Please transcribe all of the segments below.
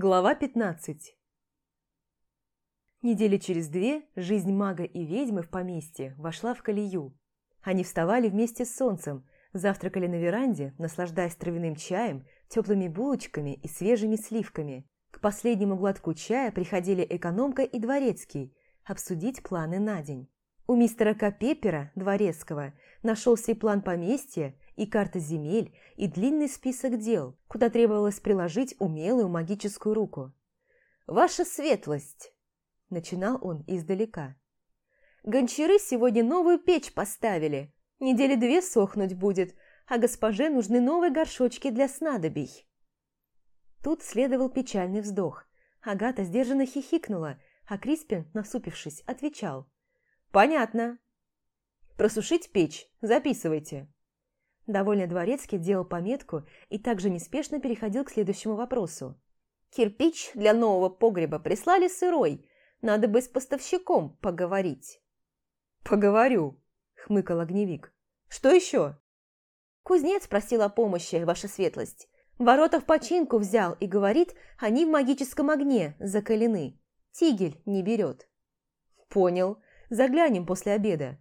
Глава 15 Недели через две жизнь мага и ведьмы в поместье вошла в колею. Они вставали вместе с солнцем, завтракали на веранде, наслаждаясь травяным чаем, теплыми булочками и свежими сливками. К последнему глотку чая приходили экономка и дворецкий обсудить планы на день. У мистера Капепера, дворецкого, нашелся и план поместья, и карта земель, и длинный список дел, куда требовалось приложить умелую магическую руку. «Ваша светлость!» – начинал он издалека. «Гончары сегодня новую печь поставили. Недели две сохнуть будет, а госпоже нужны новые горшочки для снадобий». Тут следовал печальный вздох. Агата сдержанно хихикнула, а Криспин, насупившись, отвечал. «Понятно. Просушить печь, записывайте». Довольный дворецкий делал пометку и также неспешно переходил к следующему вопросу. «Кирпич для нового погреба прислали сырой. Надо бы с поставщиком поговорить». «Поговорю», – хмыкал огневик. «Что еще?» Кузнец просил о помощи, ваша светлость. Ворота в починку взял и говорит, они в магическом огне закалены. Тигель не берет. «Понял. Заглянем после обеда».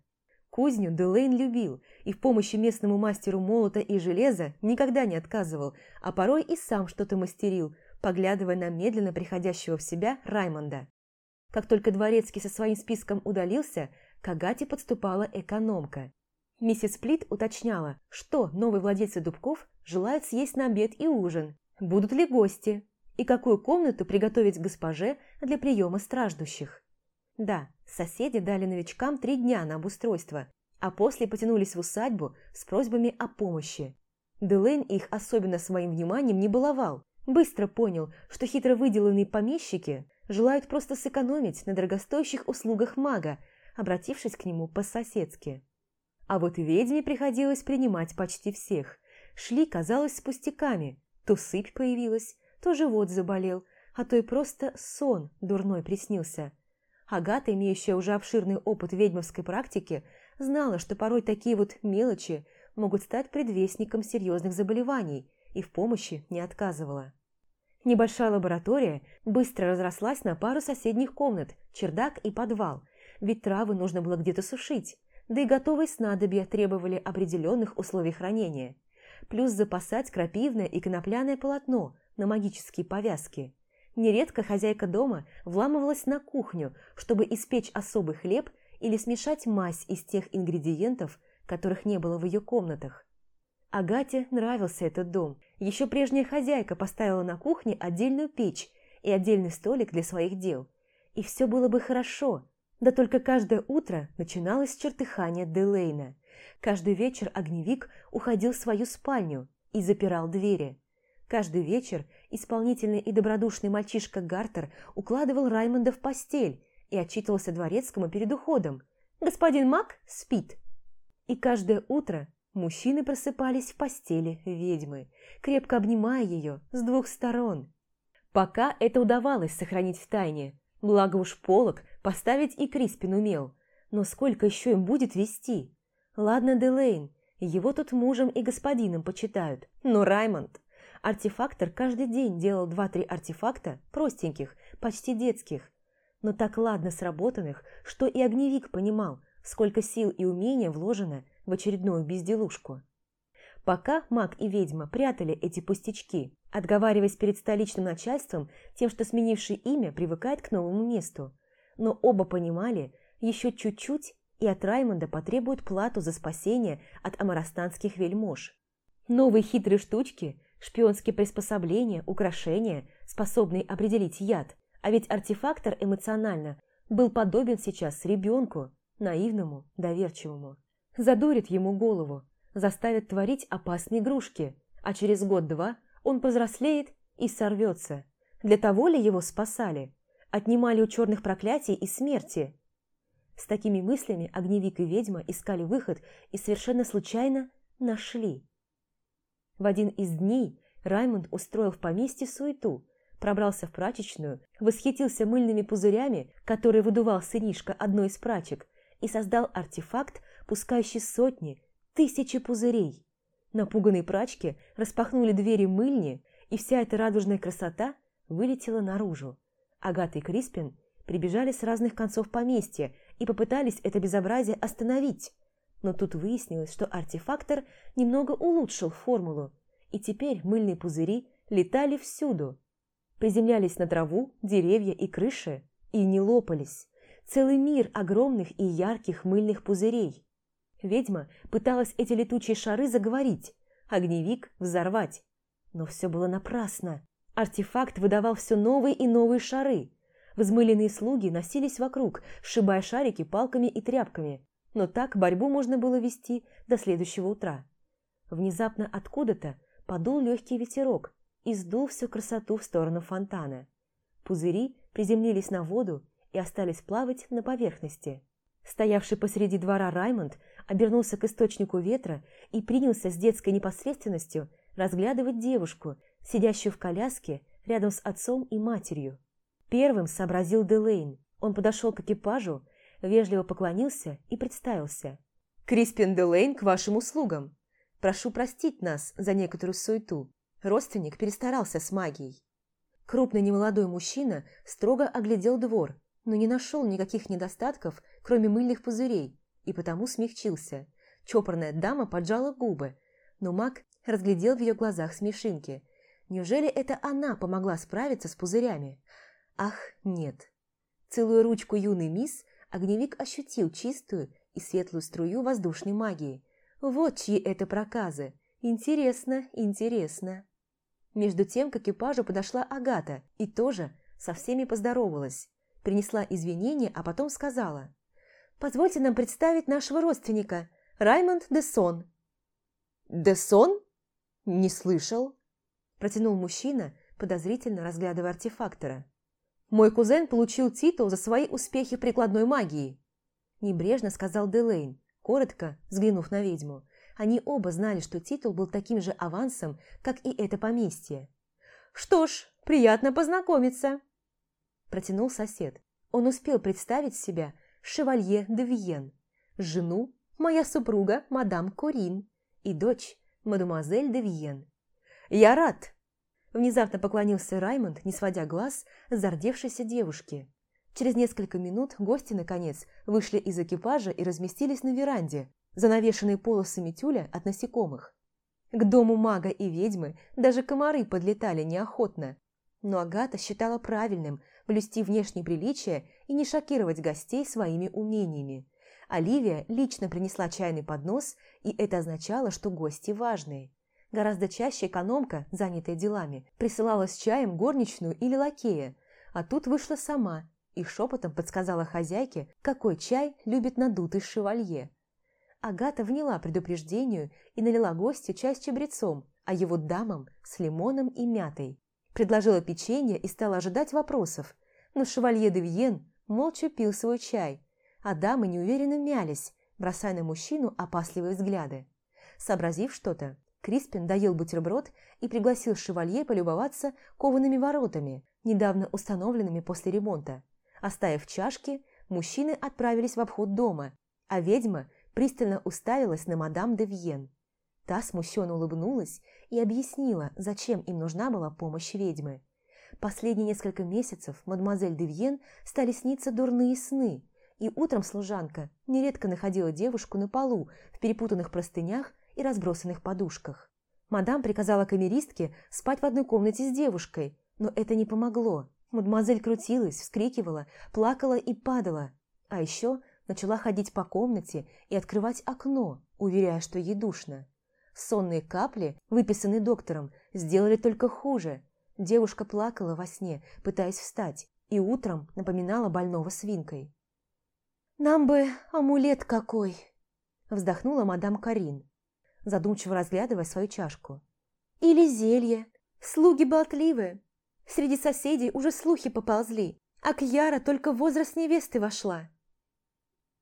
Кузню Делейн любил и в помощи местному мастеру молота и железа никогда не отказывал, а порой и сам что-то мастерил, поглядывая на медленно приходящего в себя Раймонда. Как только дворецкий со своим списком удалился, к Агате подступала экономка. Миссис Плит уточняла, что новые владельцы дубков желают съесть на обед и ужин, будут ли гости, и какую комнату приготовить госпоже для приема страждущих. Да, соседи дали новичкам три дня на обустройство, а после потянулись в усадьбу с просьбами о помощи. Делейн их особенно своим вниманием не баловал. Быстро понял, что хитро выделанные помещики желают просто сэкономить на дорогостоящих услугах мага, обратившись к нему по-соседски. А вот ведьме приходилось принимать почти всех. Шли, казалось, с пустяками. То сыпь появилась, то живот заболел, а то и просто сон дурной приснился – Агата, имеющая уже обширный опыт ведьмовской практики, знала, что порой такие вот мелочи могут стать предвестником серьезных заболеваний и в помощи не отказывала. Небольшая лаборатория быстро разрослась на пару соседних комнат, чердак и подвал, ведь травы нужно было где-то сушить, да и готовые снадобья требовали определенных условий хранения, плюс запасать крапивное и конопляное полотно на магические повязки. Нередко хозяйка дома вламывалась на кухню, чтобы испечь особый хлеб или смешать мазь из тех ингредиентов, которых не было в ее комнатах. Агате нравился этот дом. Еще прежняя хозяйка поставила на кухне отдельную печь и отдельный столик для своих дел. И все было бы хорошо, да только каждое утро начиналось с чертыхания Делейна. Каждый вечер огневик уходил в свою спальню и запирал двери. Каждый вечер исполнительный и добродушный мальчишка Гартер укладывал Раймонда в постель и отчитывался дворецкому перед уходом. «Господин Мак спит». И каждое утро мужчины просыпались в постели ведьмы, крепко обнимая ее с двух сторон. Пока это удавалось сохранить в тайне, благо уж полок поставить и Криспин умел. Но сколько еще им будет вести? Ладно, Делейн, его тут мужем и господином почитают, но Раймонд... Артефактор каждый день делал два-три артефакта, простеньких, почти детских, но так ладно сработанных, что и огневик понимал, сколько сил и умения вложено в очередную безделушку. Пока маг и ведьма прятали эти пустячки, отговариваясь перед столичным начальством тем, что сменивший имя привыкает к новому месту, но оба понимали, еще чуть-чуть и от Раймонда потребуют плату за спасение от амарастанских вельмож. Новые хитрые штучки шпионские приспособления, украшения, способные определить яд. А ведь артефактор эмоционально был подобен сейчас ребенку, наивному, доверчивому. Задурит ему голову, заставит творить опасные игрушки, а через год-два он повзрослеет и сорвется. Для того ли его спасали? Отнимали у черных проклятий и смерти? С такими мыслями огневик и ведьма искали выход и совершенно случайно нашли. В один из дней Раймонд устроил в поместье суету, пробрался в прачечную, восхитился мыльными пузырями, которые выдувал сынишка одной из прачек, и создал артефакт, пускающий сотни, тысячи пузырей. Напуганные прачки распахнули двери мыльни, и вся эта радужная красота вылетела наружу. Агата и Криспин прибежали с разных концов поместья и попытались это безобразие остановить. Но тут выяснилось, что артефактор немного улучшил формулу, и теперь мыльные пузыри летали всюду. Приземлялись на траву, деревья и крыши и не лопались. Целый мир огромных и ярких мыльных пузырей. Ведьма пыталась эти летучие шары заговорить, огневик взорвать. Но все было напрасно. Артефакт выдавал все новые и новые шары. Взмыленные слуги носились вокруг, сшибая шарики палками и тряпками. Но так борьбу можно было вести до следующего утра. Внезапно откуда-то подул легкий ветерок и сдул всю красоту в сторону фонтана. Пузыри приземлились на воду и остались плавать на поверхности. Стоявший посреди двора Раймонд обернулся к источнику ветра и принялся с детской непосредственностью разглядывать девушку, сидящую в коляске рядом с отцом и матерью. Первым сообразил Делейн. Он подошел к экипажу, вежливо поклонился и представился. «Криспин Делейн к вашим услугам. Прошу простить нас за некоторую суету. Родственник перестарался с магией». Крупный немолодой мужчина строго оглядел двор, но не нашел никаких недостатков, кроме мыльных пузырей, и потому смягчился. Чопорная дама поджала губы, но маг разглядел в ее глазах смешинки. Неужели это она помогла справиться с пузырями? Ах, нет. Целую ручку юный мисс, огневик ощутил чистую и светлую струю воздушной магии. Вот чьи это проказы. Интересно, интересно. Между тем к экипажу подошла Агата и тоже со всеми поздоровалась принесла извинения, а потом сказала. «Позвольте нам представить нашего родственника, Раймонд Десон». «Десон? Не слышал?» Протянул мужчина, подозрительно разглядывая артефактора. «Мой кузен получил титул за свои успехи в прикладной магии», небрежно сказал Делейн, коротко взглянув на ведьму. Они оба знали, что титул был таким же авансом, как и это поместье. «Что ж, приятно познакомиться!» протянул сосед. Он успел представить себя шевалье де Виен, жену моя супруга мадам Корин и дочь мадемуазель де Виен. «Я рад!» Внезапно поклонился Раймонд, не сводя глаз с зардевшейся девушки. Через несколько минут гости, наконец, вышли из экипажа и разместились на веранде, занавешенной полосами тюля от насекомых. К дому мага и ведьмы даже комары подлетали неохотно, но Агата считала правильным блюсти внешние приличия и не шокировать гостей своими умениями. Оливия лично принесла чайный поднос, и это означало, что гости важные. Гораздо чаще экономка, занятая делами, присылала с чаем горничную или лакея, а тут вышла сама и шепотом подсказала хозяйке, какой чай любит надутый шевалье. Агата вняла предупреждению и налила гостю чай с чабрецом, а его дамам с лимоном и мятой. Предложила печенье и стала ожидать вопросов, но шевалье де Виен молча пил свой чай, а дамы неуверенно мялись, бросая на мужчину опасливые взгляды. Сообразив что-то, Криспин доел бутерброд и пригласил шевалье полюбоваться коваными воротами, недавно установленными после ремонта. Оставив чашки, мужчины отправились в обход дома, а ведьма пристально уставилась на мадам де Вьен. Та смущенно улыбнулась и объяснила, зачем им нужна была помощь ведьмы. Последние несколько месяцев мадемуазель Девьен стали сниться дурные сны, и утром служанка нередко находила девушку на полу в перепутанных простынях и разбросанных подушках. Мадам приказала камеристке спать в одной комнате с девушкой, но это не помогло. Мадемуазель крутилась, вскрикивала, плакала и падала, а еще начала ходить по комнате и открывать окно, уверяя, что ей душно. Сонные капли, выписанные доктором, сделали только хуже. Девушка плакала во сне, пытаясь встать, и утром напоминала больного свинкой. «Нам бы амулет какой!» Вздохнула мадам Карин, задумчиво разглядывая свою чашку. «Или зелье. Слуги болтливые. Среди соседей уже слухи поползли, а Кьяра только в возраст невесты вошла».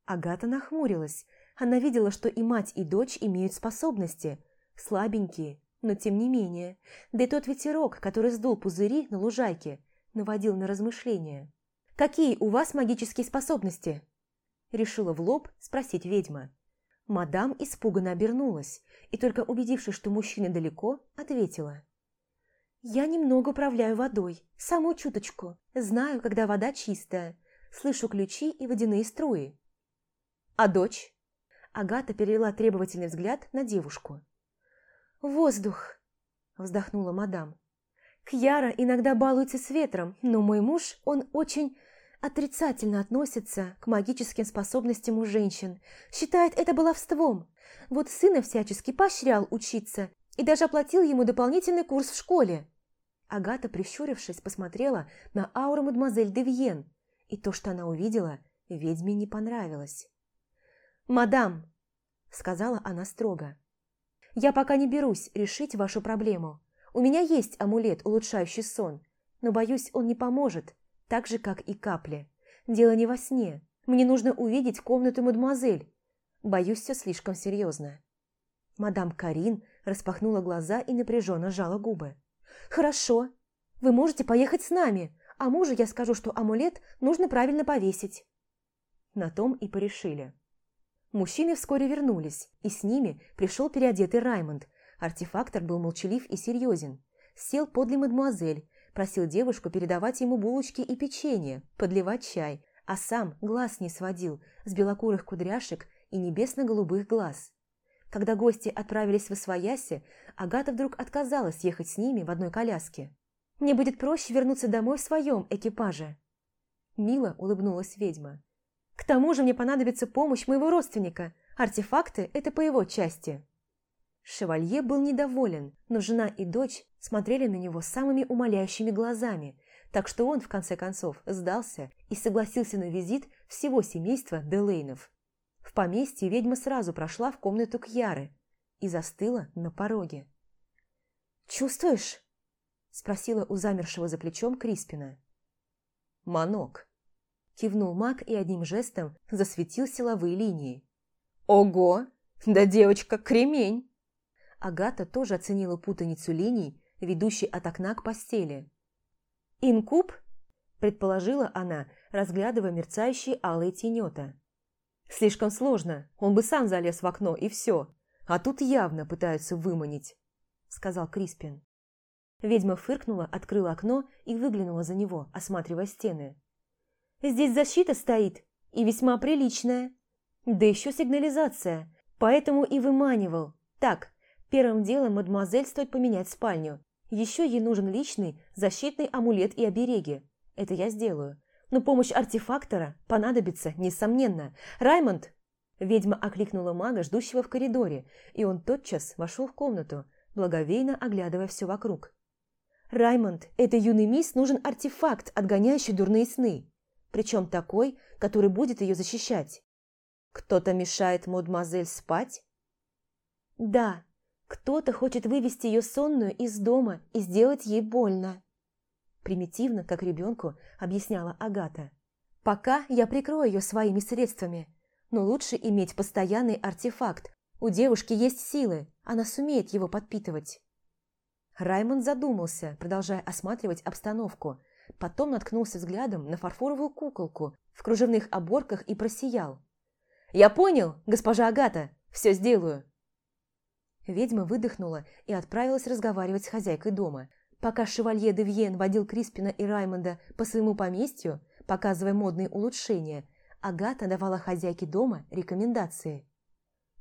Агата нахмурилась, она видела, что и мать, и дочь имеют способности. Слабенькие, но тем не менее. Да и тот ветерок, который сдул пузыри на лужайке, наводил на размышления. «Какие у вас магические способности?» Решила в лоб спросить ведьма. Мадам испуганно обернулась и, только убедившись, что мужчина далеко, ответила. Я немного управляю водой, самую чуточку. Знаю, когда вода чистая. Слышу ключи и водяные струи. А дочь? Агата перевела требовательный взгляд на девушку. «Воздух!» – вздохнула мадам. «Кьяра иногда балуется с ветром, но мой муж, он очень отрицательно относится к магическим способностям у женщин, считает это баловством. Вот сына всячески поощрял учиться и даже оплатил ему дополнительный курс в школе. Агата, прищурившись, посмотрела на ауру мадемуазель Девьен, и то, что она увидела, ведьме не понравилось. «Мадам», — сказала она строго, — «я пока не берусь решить вашу проблему. У меня есть амулет, улучшающий сон, но, боюсь, он не поможет, так же, как и капли. Дело не во сне. Мне нужно увидеть комнату мадемуазель. Боюсь, все слишком серьезно». Мадам Карин распахнула глаза и напряженно сжала губы. «Хорошо. Вы можете поехать с нами, а мужу я скажу, что амулет нужно правильно повесить». На том и порешили. Мужчины вскоре вернулись, и с ними пришел переодетый Раймонд. Артефактор был молчалив и серьезен. Сел подле мадемуазель, просил девушку передавать ему булочки и печенье, подливать чай, а сам глаз не сводил с белокурых кудряшек и небесно-голубых глаз. Когда гости отправились в Освояси, Агата вдруг отказалась ехать с ними в одной коляске. «Мне будет проще вернуться домой в своем экипаже». Мило улыбнулась ведьма. «К тому же мне понадобится помощь моего родственника. Артефакты – это по его части». Шевалье был недоволен, но жена и дочь смотрели на него самыми умоляющими глазами, так что он, в конце концов, сдался и согласился на визит всего семейства Делейнов. В поместье ведьма сразу прошла в комнату Кьяры и застыла на пороге. «Чувствуешь?» – спросила у замершего за плечом Криспина. «Манок», – кивнул маг и одним жестом засветил силовые линии. «Ого! Да девочка кремень!» Агата тоже оценила путаницу линий, ведущей от окна к постели. «Инкуб?» – предположила она, разглядывая мерцающие алые тенета. Слишком сложно, он бы сам залез в окно и все. А тут явно пытаются выманить», – сказал Криспин. Ведьма фыркнула, открыла окно и выглянула за него, осматривая стены. «Здесь защита стоит, и весьма приличная. Да еще сигнализация, поэтому и выманивал. Так, первым делом мадемуазель стоит поменять спальню. Еще ей нужен личный защитный амулет и обереги. Это я сделаю но помощь артефактора понадобится, несомненно. «Раймонд!» Ведьма окликнула мага, ждущего в коридоре, и он тотчас вошел в комнату, благовейно оглядывая все вокруг. «Раймонд, этой юной мисс нужен артефакт, отгоняющий дурные сны, причем такой, который будет ее защищать. Кто-то мешает мадемуазель спать?» «Да, кто-то хочет вывести ее сонную из дома и сделать ей больно» примитивно, как ребенку, объясняла Агата. «Пока я прикрою ее своими средствами, но лучше иметь постоянный артефакт. У девушки есть силы, она сумеет его подпитывать». Раймонд задумался, продолжая осматривать обстановку. Потом наткнулся взглядом на фарфоровую куколку в кружевных оборках и просиял. «Я понял, госпожа Агата, все сделаю!» Ведьма выдохнула и отправилась разговаривать с хозяйкой дома – Пока шевалье де Вьен водил Криспина и Раймонда по своему поместью, показывая модные улучшения, Агата давала хозяйке дома рекомендации.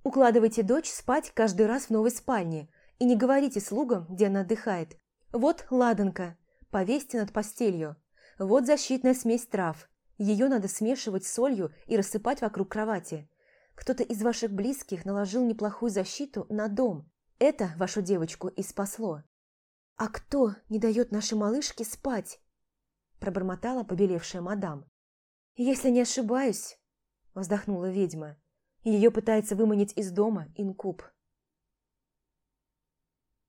«Укладывайте дочь спать каждый раз в новой спальне и не говорите слугам, где она отдыхает. Вот ладанка, повесьте над постелью. Вот защитная смесь трав. Ее надо смешивать с солью и рассыпать вокруг кровати. Кто-то из ваших близких наложил неплохую защиту на дом. Это вашу девочку и спасло. «А кто не дает нашей малышке спать?» пробормотала побелевшая мадам. «Если не ошибаюсь», – вздохнула ведьма, – ее пытается выманить из дома инкуб.